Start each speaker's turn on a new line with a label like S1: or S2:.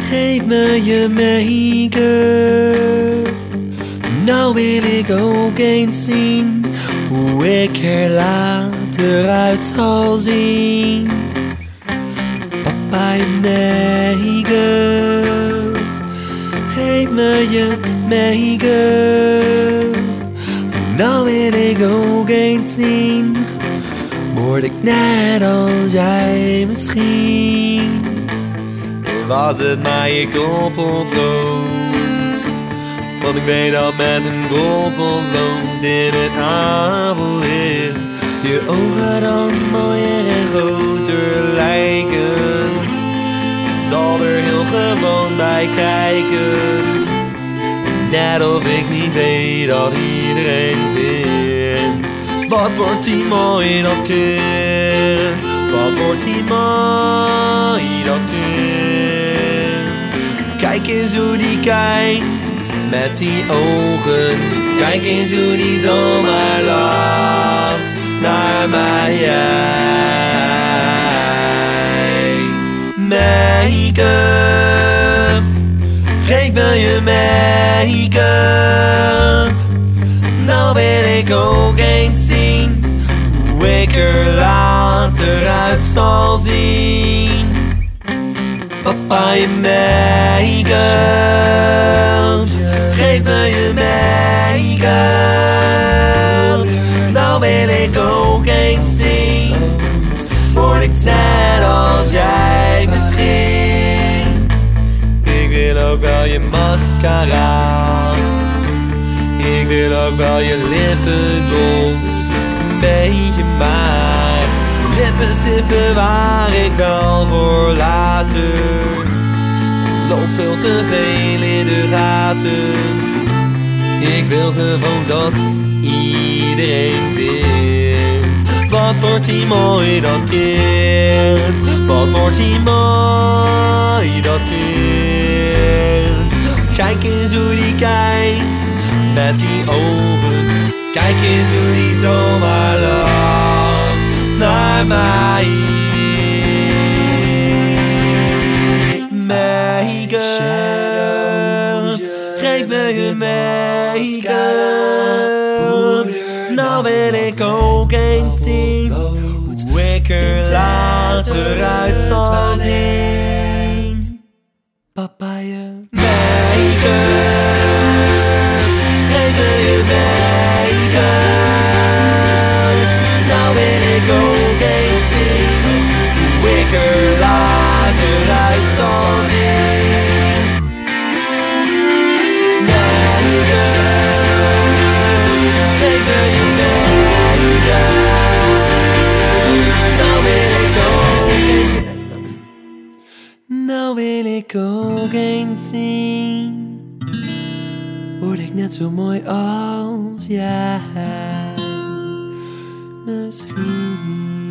S1: Geef me je make-up. Nou wil ik ook eens zien hoe ik er later uit zal zien. Papa, je make-up. Geef me je make-up. Nou wil ik ook eens zien. Word ik net als jij misschien? Was het maar je koppellood? Want ik weet dat met een koppellood in het avondlicht je ogen dan mooier en groter lijken. Ik zal er heel gewoon bij kijken. Net of ik niet weet dat iedereen vindt. Wat wordt die mooi dat kind? Wat wordt die mooi dat kind? Kijk eens hoe die kijkt met die ogen. Kijk eens hoe die zomaar lacht naar mij. Make-up, geef me je make-up. Nou wil ik ook eens zien hoe ik er later uit zal zien. Papa, je make-up. Geef me je make-up. Nou wil ik ook eens zien. Word ik net als jij misschien. Ik wil ook wel je mascara. Ik wil ook wel je lippengloss. Een beetje maar. Lippenstift bewaar ik wel voor later. Loop veel te veel in de gaten. Ik wil gewoon dat iedereen vindt. Wat wordt die mooi dat kind? Wat wordt die mooi dat kind? Kijk eens hoe die kijkt met die ogen. Kijk eens hoe die zomaar lacht naar mij. Geef me je make-up. Nou wil ik ook eens zien hoe ik er later uit zal zien. Papa, je make-up, geef me je make-up. Nou wil ik ook eens Wil ik ook eens zien. Word ik net zo mooi als jij? Misschien.